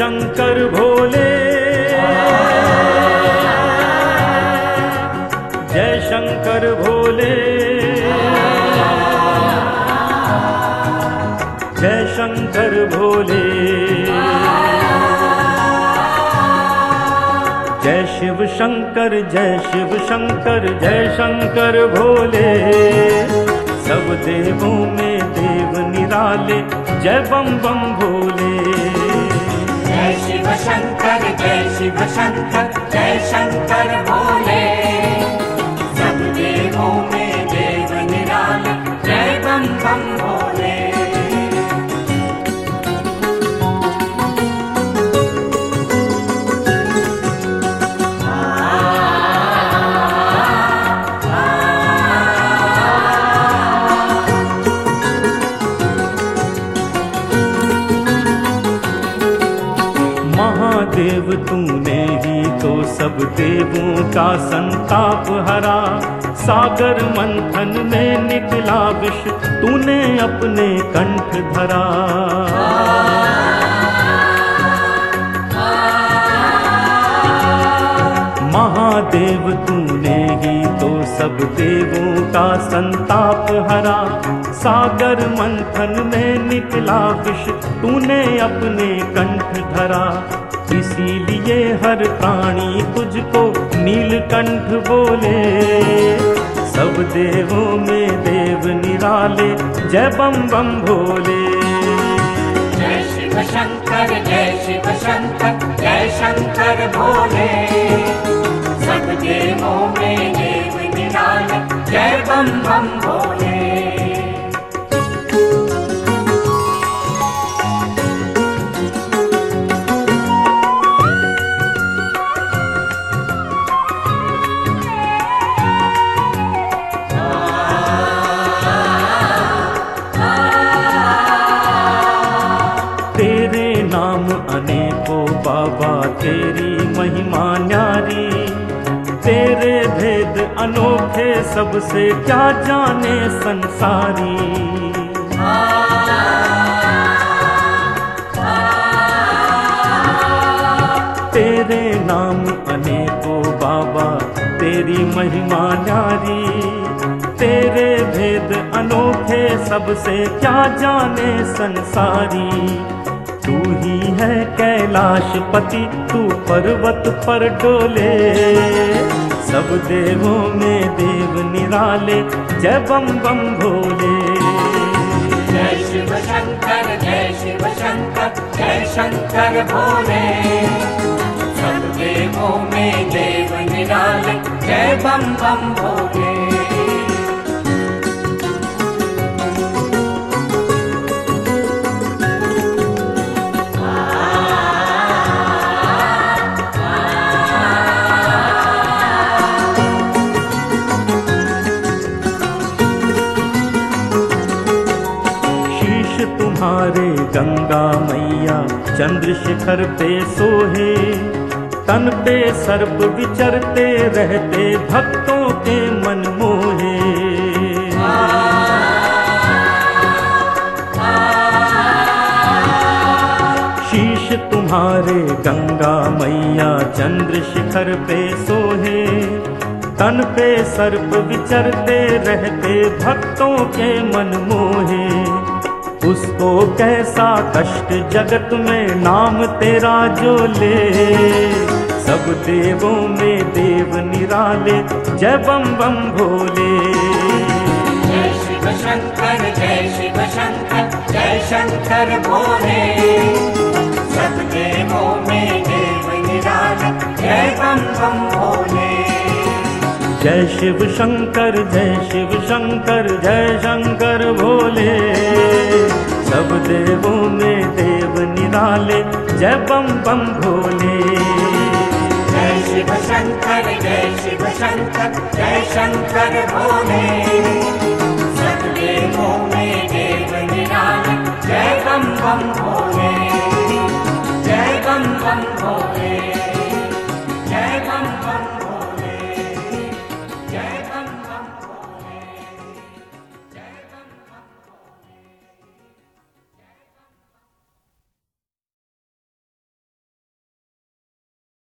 शंकर भोले। जय शंकर भोले। जय शंकर भोले। जय शिव शंकर, जय शिव शंकर, जय शंकर भोले। सब देवों में देव निराले, जय बम बम भोले। शिव शंकर जय शिव शंकर जय शंकर भोले तूने ही तो सब देवों का संताप हरा। सागर मंथन में निकला विष, तूने अपने कंठ धरा। महादेव, तूने ही तो सब देवों का संताप हरा। सागर मंथन में निकला विष, तूने अपने कंठ धरा। इसीलिए हर प्राणी तुझको नीलकंठ बोले। सब देवों में देव निराले, जय बम बम भोले। जय शिव शंकर, जय शिव शंकर, जय शंकर भोले। सब देवों में देव निराले, जय बम बम भोले। नाम अनेकों, बाबा तेरी महिमा न्यारी। तेरे भेद अनोखे, सबसे क्या जाने संसारी? तेरे नाम अनेकों, बाबा तेरी महिमा न्यारी। तेरे भेद अनोखे, सबसे क्या जाने संसारी? तू ही है कैलाश पति, तू पर्वत पर डोले। सब देवों में देव निराले, जय बम बम भोले। जय शिव शंकर, जय शिव शंकर, जय शंकर भोले। सब देवों में देव निराले, जय बम बम भोले। तुम्हारे गंगा मैया चंद्रशिखर पे सोहे, तन पे सर्प विचरते रहते भक्तों के मन मोहे शीश तुम्हारे गंगा मैया चंद्रशिखर पे सोहे, तन पे सर्प विचरते रहते भक्तों के मन मोहे उसको कैसा कष्ट जगत में नाम तेरा जो ले। सब देवों में देव निराले जय बम बम भोले। जय शिव शंकर जय शिव शंकर जय शंकर भोले। सब देवों में देव निराले जय बम बम भोले। जय शिव शंकर जय शिव शंकर जय शंकर भोले। सब देवों में देव निराले जय बम बम भोले। जय शिव शंकर जय शिव शंकर जय शंकर भोले। सब देवों में देव निराले जय बम बम भोले।